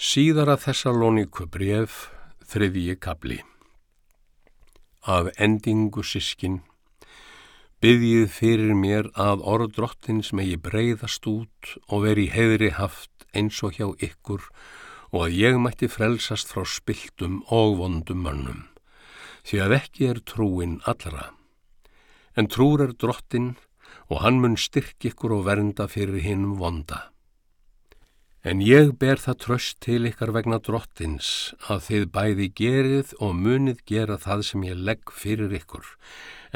Síðara Þessalóníku bref, þriðji kabli. Af endingu sískin, byggjið fyrir mér að orð drottins megi breyðast út og veri heiðri haft eins og hjá ykkur og að ég mætti frelsast frá spiltum og vondum mönnum, því að ekki er trúin allra. En trúr er drottin og hann mun styrk ykkur og vernda fyrir hinn vonda. En ég ber það tröst til ykkar vegna drottins að þið bæði gerið og munið gera það sem ég legg fyrir ykkur,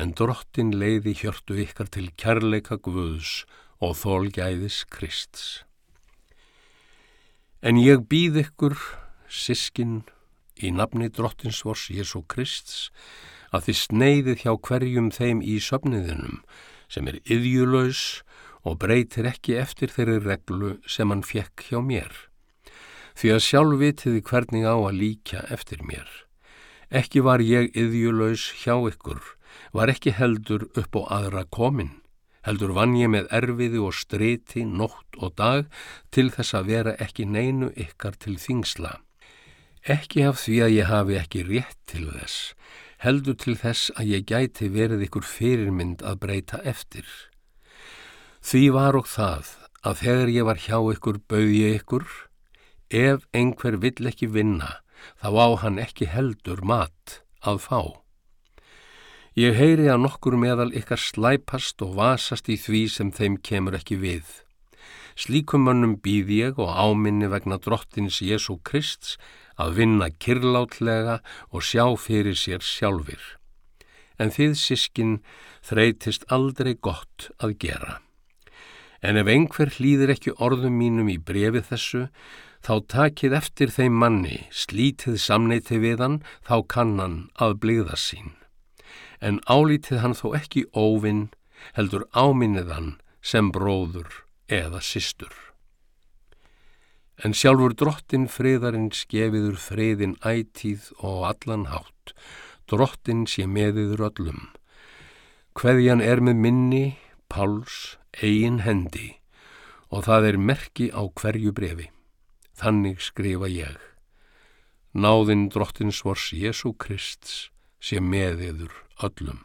en drottin leiði hjörtu ykkar til kærleika Guðs og þólgæðis Krists. En ég býð ykkur, sískin, í nafni drottins vors Jésu Krists, að þið sneiðið hjá hverjum þeim í söfniðinum sem er yðjulös og breytir ekki eftir þeirri reglu sem hann fjekk hjá mér. Því að sjálf vitiði hvernig á að líka eftir mér. Ekki var ég yðjulös hjá ykkur, var ekki heldur upp á aðra komin. Heldur vann ég með erfiði og streyti, nótt og dag til þess að vera ekki neinu ykkar til þingsla. Ekki af því að ég hafi ekki rétt til þess, heldur til þess að ég gæti verið ykkur fyrirmynd að breyta eftir. Því var og það að þegar ég var hjá ykkur bauð ég ykkur, ef einhver vill ekki vinna, þá á hann ekki heldur mat að fá. Ég heyri að nokkur meðal ykkar slæpast og vasast í því sem þeim kemur ekki við. Slíkum mönnum býð ég og áminni vegna drottins Jésu Krist að vinna kirlátlega og sjá fyrir sér sjálfur. En þið sískin þreytist aldrei gott að gera. En ef einhver hlýðir ekki orðum mínum í brefið þessu, þá takið eftir þeim manni, slítið samneiti við hann, þá kann hann að bligða sín. En álítið hann þó ekki óvinn, heldur áminnið hann sem bróður eða systur. En sjálfur drottin friðarinn skefiður friðin ætíð og allan hátt, drottin sé meðiður öllum. Hveðjan er með minni, Páls, eigin hendi og það er merki á hverju brefi. Þannig skrifa ég. Náðinn drottins vors Jésu Krist sé meðiður öllum.